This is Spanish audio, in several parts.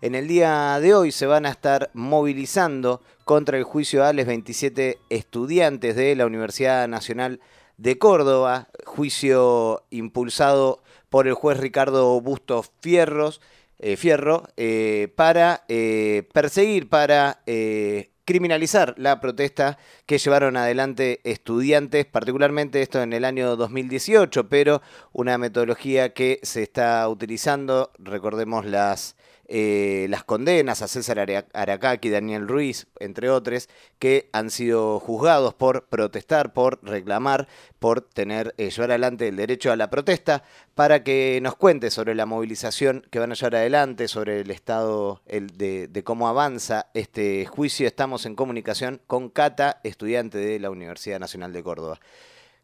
En el día de hoy se van a estar movilizando contra el juicio a los 27 estudiantes de la Universidad Nacional de Córdoba, juicio impulsado por el juez Ricardo Bustos Fierros, eh, Fierro, eh, para eh, perseguir, para criminalizar la protesta que llevaron adelante estudiantes, particularmente esto en el año 2018, pero una metodología que se está utilizando, recordemos las eh, las condenas a César Aracaki, Daniel Ruiz, entre otros, que han sido juzgados por protestar, por reclamar, por tener, eh, llevar adelante el derecho a la protesta, para que nos cuente sobre la movilización que van a llevar adelante, sobre el estado de, de cómo avanza este juicio. Estamos en comunicación con Cata, estudiante de la Universidad Nacional de Córdoba.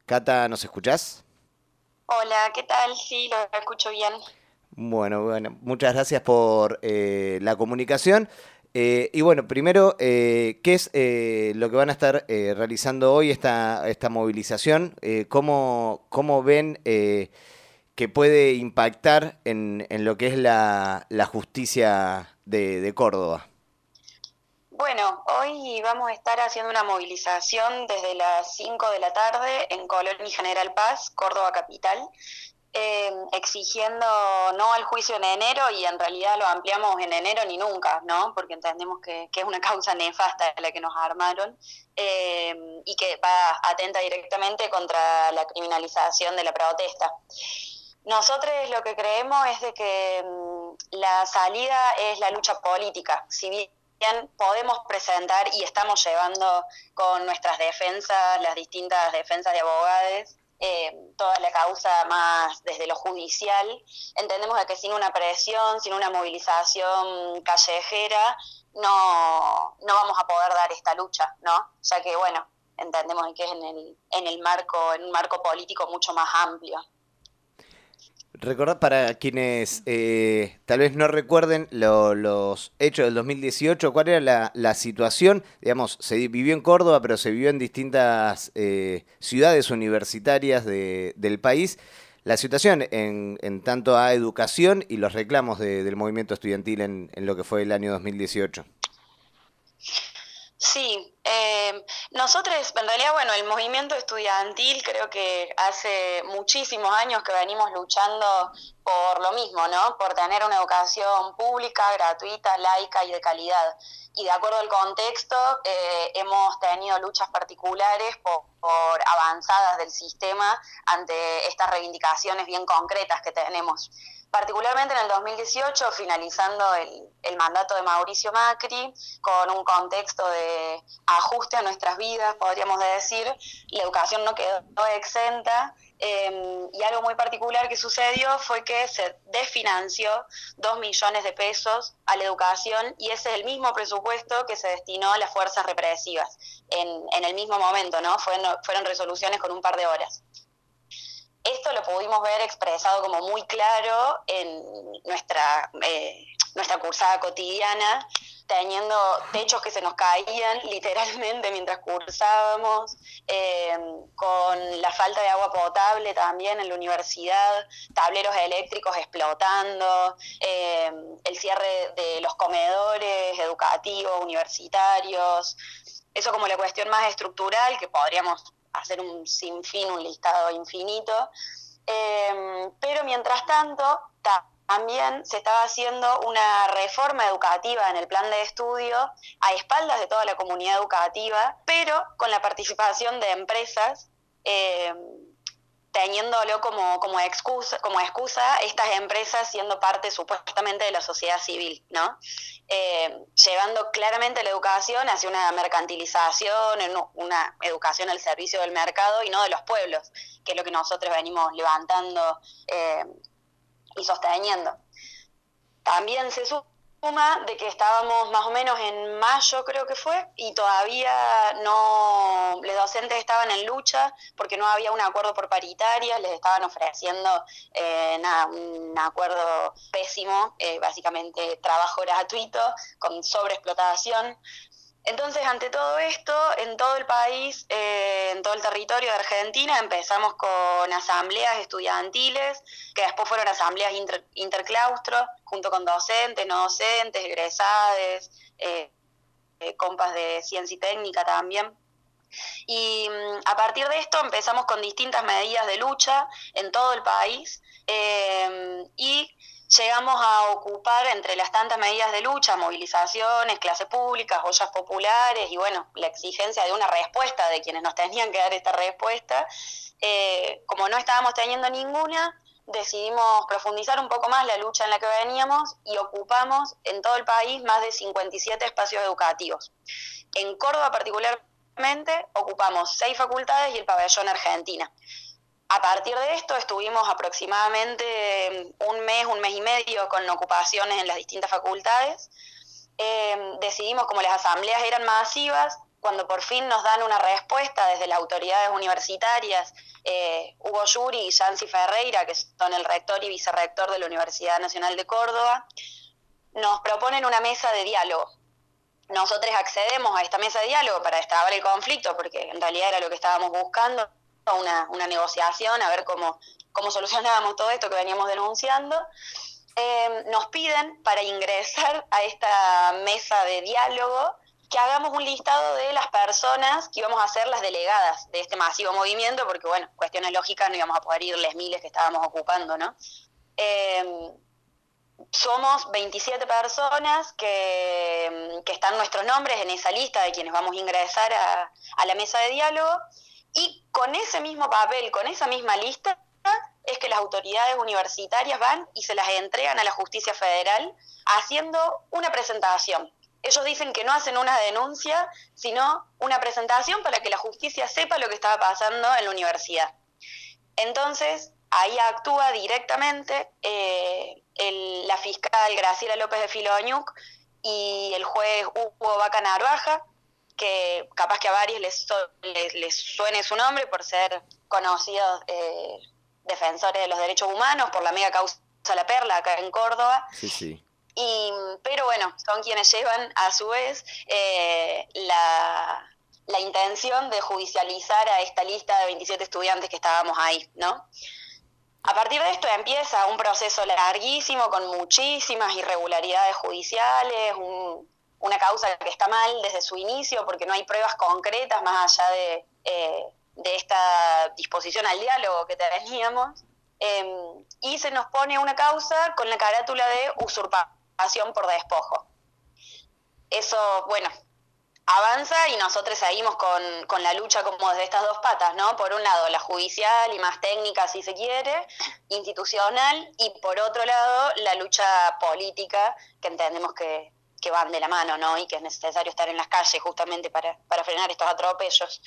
Cata, ¿nos escuchás? Hola, ¿qué tal? Sí, lo escucho bien. Bueno, bueno, muchas gracias por eh, la comunicación. Eh, y bueno, primero, eh, ¿qué es lo que van a estar realizando hoy esta, esta movilización? ¿cómo, ¿cómo, ven que puede impactar en, en lo que es la, la justicia de, de, Córdoba? Bueno, hoy vamos a estar haciendo una movilización desde las 5 de la tarde en Colón y General Paz, Córdoba Capital. Em, exigiendo no al juicio en enero y en realidad lo ampliamos en enero ni nunca, ¿no? Porque entendemos que, es una causa nefasta la que nos armaron em, y que va atenta directamente contra la criminalización de la protesta. Nosotros lo que creemos es de que em, la salida es la lucha política. Si bien podemos presentar y estamos llevando con nuestras defensas, las distintas defensas de abogados, eh, toda la causa más desde lo judicial. Entendemos que sin una presión, sin una movilización callejera, no, no vamos a poder dar esta lucha, ¿no? Ya que, bueno, entendemos que es en el, en el marco, en un marco político mucho más amplio. Recordad para quienes eh, tal vez no recuerden los hechos del 2018, cuál era la, situación, digamos, se vivió en Córdoba, pero se vivió en distintas eh, ciudades universitarias del país. La situación en, en, tanto a educación y los reclamos del movimiento estudiantil en, en lo que fue el año 2018. Sí, eh, nosotros, en realidad, bueno, el movimiento estudiantil creo que hace muchísimos años que venimos luchando por lo mismo, ¿no? Por tener una educación pública, gratuita, laica y de calidad. Y de acuerdo al contexto, eh, hemos tenido luchas particulares por avanzadas del sistema ante estas reivindicaciones bien concretas que tenemos particularmente en el 2018, finalizando el, mandato de Mauricio Macri, con un contexto de ajuste a nuestras vidas, podríamos decir, la educación no quedó exenta. Em, y algo muy particular que sucedió fue que se desfinanció dos millones de pesos a la educación y ese es el mismo presupuesto que se destinó a las fuerzas represivas en, en el mismo momento, ¿no? Fueron, fueron resoluciones con un par de horas. Esto lo pudimos ver expresado como muy claro en nuestra, eh, nuestra cursada cotidiana, teniendo techos que se nos caían literalmente mientras cursábamos, eh, con la falta de agua potable también en la universidad, tableros eléctricos explotando, eh, el cierre de los comedores educativos, universitarios, eso como la cuestión más estructural que podríamos hacer un sinfín, un listado infinito. Em, pero mientras tanto, también se estaba haciendo una reforma educativa en el plan de estudio a espaldas de toda la comunidad educativa, pero con la participación de empresas. Em, teniéndolo como, como, excusa, como excusa estas empresas siendo parte supuestamente de la sociedad civil, ¿no? Eh, llevando claramente la educación hacia una mercantilización, una educación al servicio del mercado y no de los pueblos, que es lo que nosotros venimos levantando eh, y sosteniendo. También se de que estábamos más o menos en mayo creo que fue y todavía no los docentes estaban en lucha porque no había un acuerdo por paritarias les estaban ofreciendo eh, nada, un acuerdo pésimo eh, básicamente trabajo gratuito con sobreexplotación Entonces, ante todo esto, en todo el país, eh, en todo el territorio de Argentina, empezamos con asambleas estudiantiles, que después fueron asambleas interclaustro, junto con docentes, no docentes, egresades, eh, eh, compas de ciencia y técnica también. Y mm, a partir de esto empezamos con distintas medidas de lucha en todo el país y llegamos a ocupar entre las tantas medidas de lucha, movilizaciones, clases públicas, ollas populares y bueno, la exigencia de una respuesta de quienes nos tenían que dar esta respuesta. Eh, como no estábamos teniendo ninguna, decidimos profundizar un poco más la lucha en la que veníamos y ocupamos en todo el país más de 57 espacios educativos. En Córdoba particularmente ocupamos seis facultades y el pabellón Argentina. A partir de esto estuvimos aproximadamente un mes, un mes y medio con ocupaciones en las distintas facultades. Em, decidimos, como las asambleas eran masivas, cuando por fin nos dan una respuesta desde las autoridades universitarias, eh, Hugo Yuri y Yancy Ferreira, que son el rector y vicerrector de la Universidad Nacional de Córdoba, nos proponen una mesa de diálogo. Nosotros accedemos a esta mesa de diálogo para destrabar el conflicto, porque en realidad era lo que estábamos buscando una, una negociación, a ver cómo, cómo solucionábamos todo esto que veníamos denunciando. Eh, nos piden para ingresar a esta mesa de diálogo que hagamos un listado de las personas que íbamos a ser las delegadas de este masivo movimiento, porque, bueno, cuestiones lógicas no íbamos a poder irles miles que estábamos ocupando, ¿no? Eh, somos 27 personas que, que, están nuestros nombres en esa lista de quienes vamos a ingresar a, a la mesa de diálogo y con ese mismo papel, con esa misma lista, es que las autoridades universitarias van y se las entregan a la justicia federal haciendo una presentación. Ellos dicen que no hacen una denuncia, sino una presentación para que la justicia sepa lo que estaba pasando en la universidad. Entonces, ahí actúa directamente eh, la fiscal Graciela López de Filoñuc y el juez Hugo Vaca Narvaja, que capaz que a varios les, les, suene su nombre por ser conocidos eh, defensores de los derechos humanos, por la mega causa La Perla acá en Córdoba. Sí, sí. Y, pero bueno, son quienes llevan a su vez eh, la, la intención de judicializar a esta lista de 27 estudiantes que estábamos ahí, ¿no? A partir de esto empieza un proceso larguísimo con muchísimas irregularidades judiciales, un, una causa que está mal desde su inicio porque no hay pruebas concretas más allá de, eh, esta disposición al diálogo que teníamos. Em, y se nos pone una causa con la carátula de usurpación por despojo. Eso, bueno, avanza y nosotros seguimos con, con, la lucha como desde estas dos patas, ¿no? Por un lado, la judicial y más técnica, si se quiere, institucional, y por otro lado, la lucha política, que entendemos que, que van de la mano, ¿no? Y que es necesario estar en las calles justamente para, frenar estos atropellos.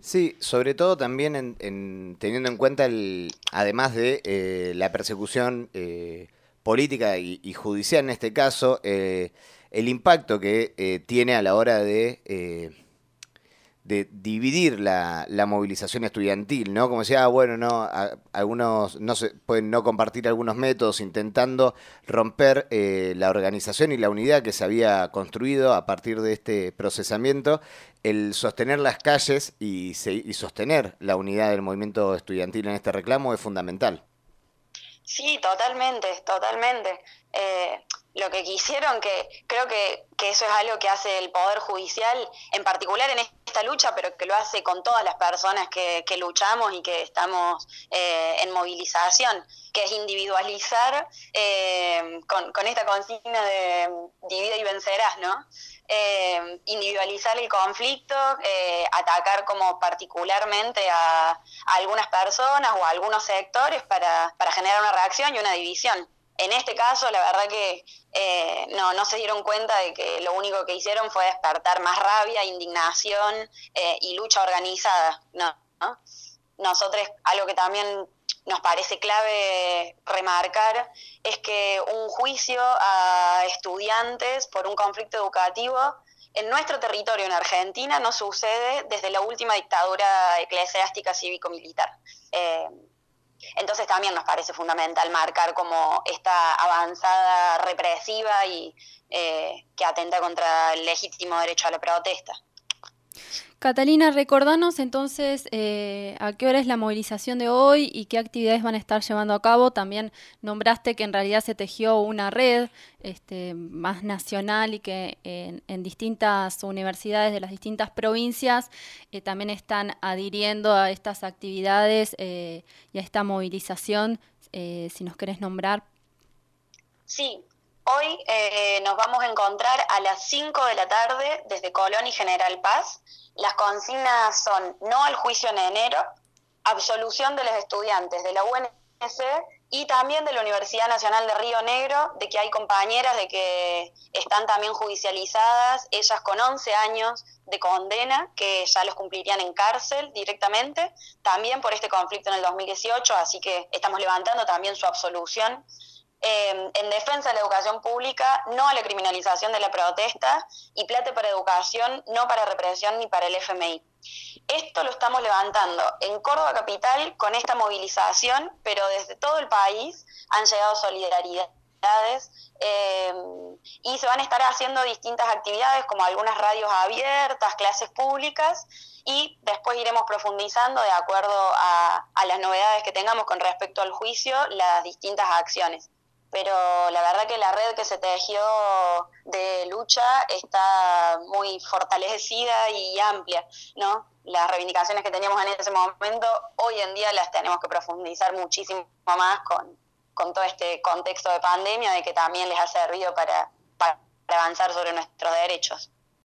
Sí, sobre todo también en, teniendo en cuenta, el, además de eh, la persecución eh, política y, judicial en este caso, eh, el impacto que tiene a la hora de de dividir la, la, movilización estudiantil, ¿no? Como decía, ah, bueno, no, algunos no se pueden no compartir algunos métodos intentando romper eh, la organización y la unidad que se había construido a partir de este procesamiento, el sostener las calles y, y sostener la unidad del movimiento estudiantil en este reclamo es fundamental. Sí, totalmente, totalmente. Eh, lo que quisieron, que creo que, que, eso es algo que hace el Poder Judicial, en particular en esta lucha, pero que lo hace con todas las personas que, que luchamos y que estamos eh, en movilización, que es individualizar eh, con, con, esta consigna de divide y vencerás, ¿no? Eh, individualizar el conflicto, atacar como particularmente a, a, algunas personas o a algunos sectores para, para generar una reacción y una división. En este caso, la verdad que eh, no, no se dieron cuenta de que lo único que hicieron fue despertar más rabia, indignación eh, y lucha organizada. No, Nosotros, algo que también nos parece clave remarcar es que un juicio a estudiantes por un conflicto educativo en nuestro territorio, en Argentina, no sucede desde la última dictadura eclesiástica cívico-militar. Eh, entonces también nos parece fundamental marcar como esta avanzada represiva y eh, que atenta contra el legítimo derecho a la protesta. Catalina, recordanos entonces eh, a qué hora es la movilización de hoy y qué actividades van a estar llevando a cabo. También nombraste que en realidad se tejió una red este, más nacional y que en, distintas universidades de las distintas provincias eh, también están adhiriendo a estas actividades eh, y a esta movilización. si nos querés nombrar. Sí, Hoy nos vamos a encontrar a las 5 de la tarde desde Colón y General Paz. Las consignas son no al juicio en enero, absolución de los estudiantes de la UNS y también de la Universidad Nacional de Río Negro, de que hay compañeras de que están también judicializadas, ellas con 11 años de condena, que ya los cumplirían en cárcel directamente, también por este conflicto en el 2018, así que estamos levantando también su absolución Em, en defensa de la educación pública, no a la criminalización de la protesta y plate para educación, no para represión ni para el FMI. Esto lo estamos levantando en Córdoba Capital con esta movilización, pero desde todo el país han llegado solidaridades em, y se van a estar haciendo distintas actividades como algunas radios abiertas, clases públicas y después iremos profundizando de acuerdo a las novedades que tengamos con respecto al juicio las distintas acciones pero la verdad que la red que se tejió de lucha está muy fortalecida y amplia, ¿no? Las reivindicaciones que teníamos en ese momento, hoy en día las tenemos que profundizar muchísimo más con, todo este contexto de pandemia, de que también les ha servido para, para avanzar sobre nuestros derechos.